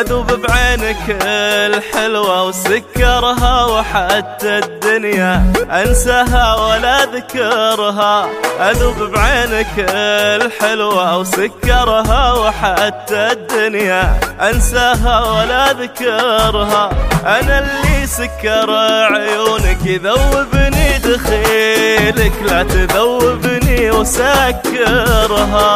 أذوب بعينك الحلوة وسكرها وحتى الدنيا أنساها ولا أذكرها أذوب بعينك الحلوة وسكرها وحتى الدنيا أنساها ولا أذكرها أنا اللي سكر عيونك يذوبني دخيلك لا تذوبني وسكرها.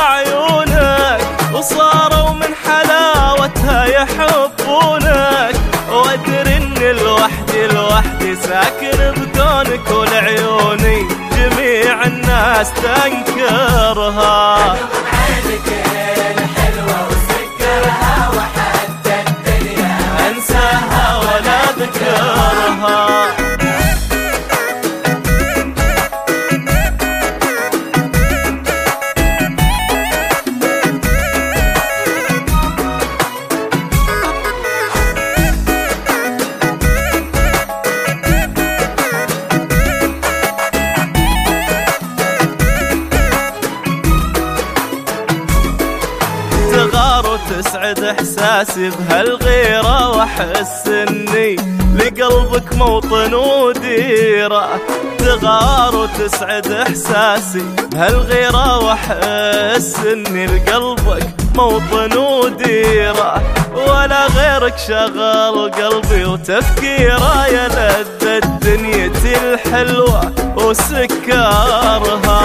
عيونك وصاروا من حلاوتها يحبونك. وادري اني لوحدي لوحدي ساكن بكونك ولعيوني جميع الناس تنكرها. انساها تغار وتسعد إحساسي بهالغيرة وأحس إني لقلبك موطن وديرة. تغار وتسعد إحساسي بهالغيرة وأحس إني لقلبك موطن وديرة. ولا غيرك شغل قلبي وتفكيره يا لذة دنيتي الحلوة وسكرها.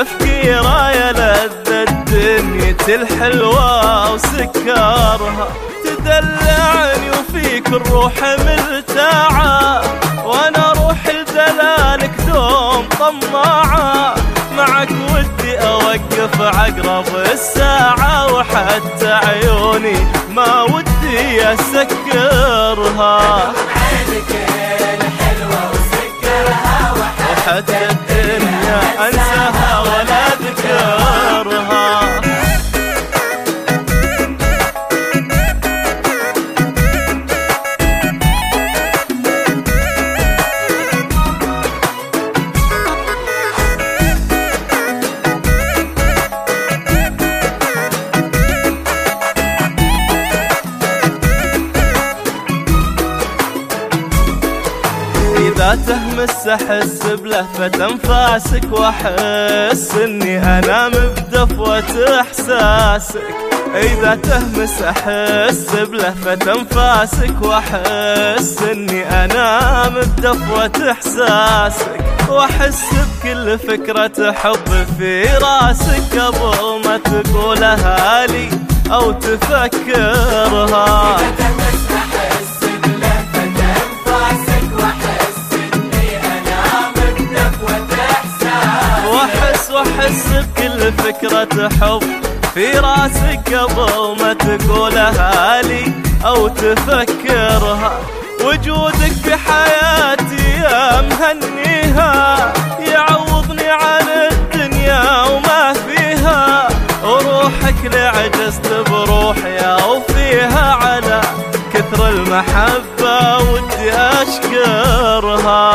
يا لذة دنيتي الحلوة وسكرها. تدلعني وفيك الروح ملتاعة وأنا روح لدلالك دوم طماعة. معك ودي أوقف عقرب الساعة وحتى عيوني ما ودي أسكرها. وحتى الدنيا إذا تهمس أحس بلهفة أنفاسك وأحس إني أنام بدفوة إحساسك إذا تهمس أحس بلهفة أنفاسك وأحس إني أنام بدفوة إحساسك وأحس بكل فكرة حب في راسك قبل ما تقولها لي أو تفكرها. فكرة حب في راسك قبل ما تقولها لي أو تفكرها. وجودك في يا مهنيها يعوضني عن الدنيا وما فيها. وروحك لعجزت بروحي أو فيها على كثر المحبة ودي أشكرها.